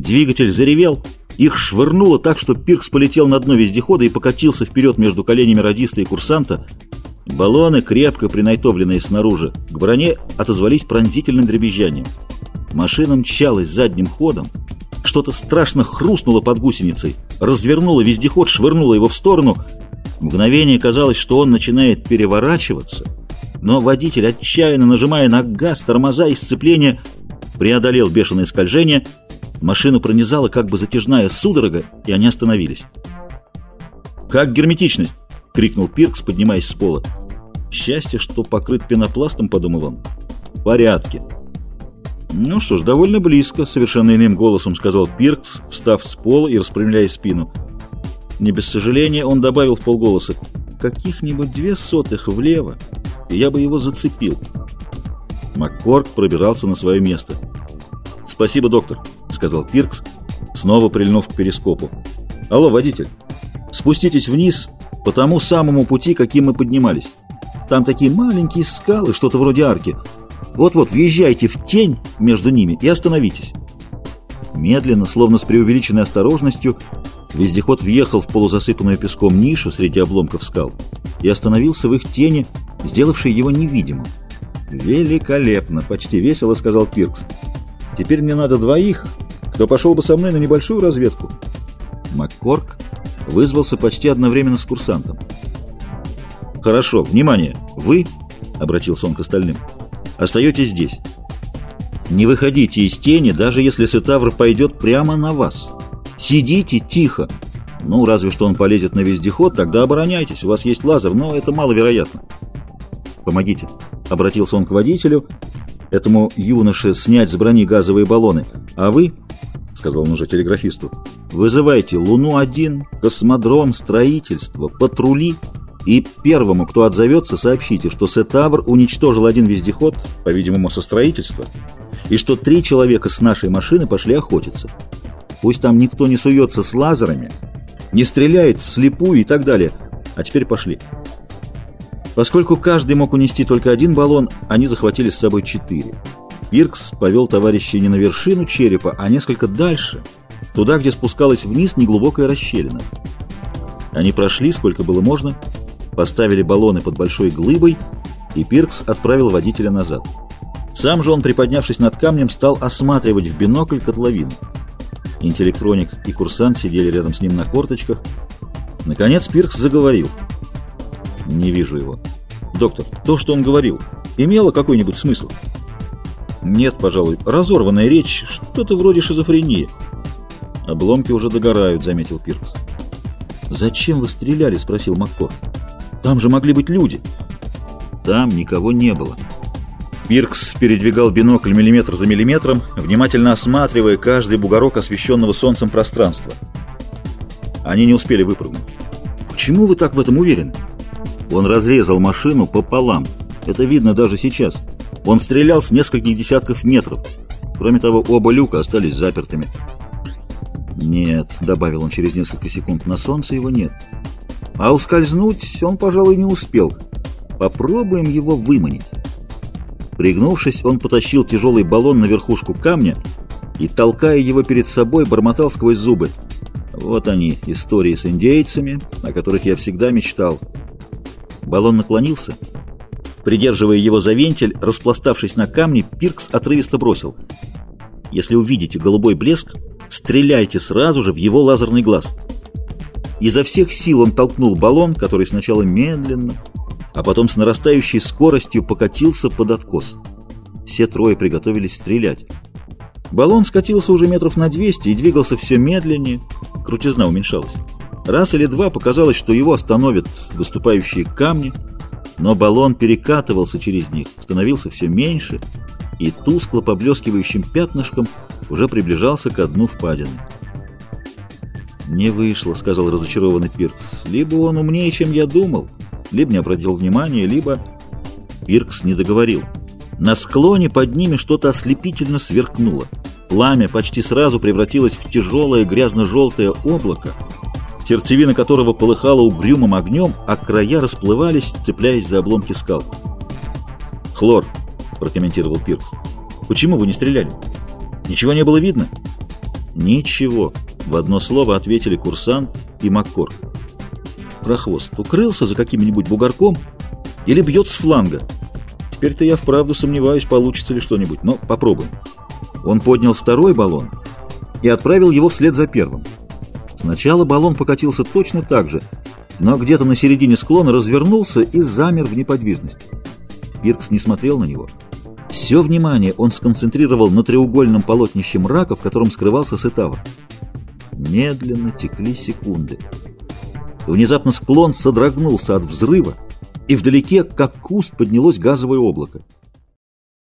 Двигатель заревел, их швырнуло так, что Пиркс полетел на дно вездехода и покатился вперед между коленями радиста и курсанта. Баллоны, крепко принайтовленные снаружи, к броне отозвались пронзительным дребезжанием. Машина мчалась задним ходом, что-то страшно хрустнуло под гусеницей, развернуло вездеход, швырнуло его в сторону. Мгновение казалось, что он начинает переворачиваться, но водитель, отчаянно нажимая на газ, тормоза и сцепление, преодолел бешеное скольжение, машину пронизала как бы затяжная судорога, и они остановились. «Как герметичность?» — крикнул Пиркс, поднимаясь с пола. «Счастье, что покрыт пенопластом», — подумал он. «В порядке». «Ну что ж, довольно близко», — совершенно иным голосом сказал Пиркс, встав с пола и распрямляя спину. Не без сожаления он добавил в полголоса «каких-нибудь две сотых влево, и я бы его зацепил». Маккорк пробирался на свое место. «Спасибо, доктор», — сказал Пиркс, снова прильнув к перископу. «Алло, водитель, спуститесь вниз по тому самому пути, каким мы поднимались. Там такие маленькие скалы, что-то вроде арки». Вот-вот, въезжайте в тень между ними и остановитесь. Медленно, словно с преувеличенной осторожностью, вездеход въехал в полузасыпанную песком нишу среди обломков скал и остановился в их тени, сделавшей его невидимым. «Великолепно!» — почти весело сказал Пиркс. «Теперь мне надо двоих, кто пошел бы со мной на небольшую разведку». Маккорк вызвался почти одновременно с курсантом. «Хорошо, внимание! Вы, — обратился он к остальным, — Остаетесь здесь. Не выходите из тени, даже если Сетавр пойдет прямо на вас. Сидите тихо. Ну, разве что он полезет на вездеход, тогда обороняйтесь, у вас есть лазер, но это маловероятно. Помогите. Обратился он к водителю, этому юноше снять с брони газовые баллоны. А вы, сказал он уже телеграфисту, вызывайте Луну-1, космодром, строительство, патрули и первому, кто отзовется, сообщите, что Сетавр уничтожил один вездеход, по-видимому, со строительства, и что три человека с нашей машины пошли охотиться. Пусть там никто не суется с лазерами, не стреляет вслепую и так далее. А теперь пошли. Поскольку каждый мог унести только один баллон, они захватили с собой четыре. Пиркс повел товарищей не на вершину черепа, а несколько дальше, туда, где спускалась вниз неглубокая расщелина. Они прошли, сколько было можно, поставили баллоны под большой глыбой, и Пиркс отправил водителя назад. Сам же он, приподнявшись над камнем, стал осматривать в бинокль котловину. Интеллектроник и курсант сидели рядом с ним на корточках. Наконец Пиркс заговорил. «Не вижу его. Доктор, то, что он говорил, имело какой-нибудь смысл?» «Нет, пожалуй. Разорванная речь, что-то вроде шизофрении». «Обломки уже догорают», — заметил Пиркс. «Зачем вы стреляли?» — спросил Маккор. Там же могли быть люди. Там никого не было. Пиркс передвигал бинокль миллиметр за миллиметром, внимательно осматривая каждый бугорок освещенного солнцем пространства. Они не успели выпрыгнуть. «Почему вы так в этом уверены?» Он разрезал машину пополам. Это видно даже сейчас. Он стрелял с нескольких десятков метров. Кроме того, оба люка остались запертыми. «Нет», — добавил он через несколько секунд, — «на солнце его нет». А ускользнуть он, пожалуй, не успел. Попробуем его выманить. Пригнувшись, он потащил тяжелый баллон на верхушку камня и, толкая его перед собой, бормотал сквозь зубы. Вот они, истории с индейцами, о которых я всегда мечтал. Баллон наклонился. Придерживая его за вентиль, распластавшись на камне, Пиркс отрывисто бросил. «Если увидите голубой блеск, стреляйте сразу же в его лазерный глаз». Изо всех сил он толкнул баллон, который сначала медленно, а потом с нарастающей скоростью покатился под откос. Все трое приготовились стрелять. Баллон скатился уже метров на 200 и двигался все медленнее, крутизна уменьшалась. Раз или два показалось, что его остановят выступающие камни, но баллон перекатывался через них, становился все меньше и тускло поблескивающим пятнышком уже приближался к дну впадины. «Не вышло», — сказал разочарованный Пиркс. «Либо он умнее, чем я думал, либо не обратил внимания, либо...» Пиркс не договорил. На склоне под ними что-то ослепительно сверкнуло. Пламя почти сразу превратилось в тяжелое грязно-желтое облако, сердцевина которого полыхала угрюмым огнем, а края расплывались, цепляясь за обломки скал. «Хлор», — прокомментировал Пиркс. «Почему вы не стреляли? Ничего не было видно?» Ничего. В одно слово ответили курсант и Маккор. Прохвост укрылся за каким-нибудь бугорком или бьет с фланга. Теперь-то я вправду сомневаюсь, получится ли что-нибудь, но попробуем. Он поднял второй баллон и отправил его вслед за первым. Сначала баллон покатился точно так же, но где-то на середине склона развернулся и замер в неподвижности. Пиркс не смотрел на него. Все внимание он сконцентрировал на треугольном полотнище мрака, в котором скрывался Сетавр. Медленно текли секунды. Внезапно склон содрогнулся от взрыва, и вдалеке, как куст, поднялось газовое облако.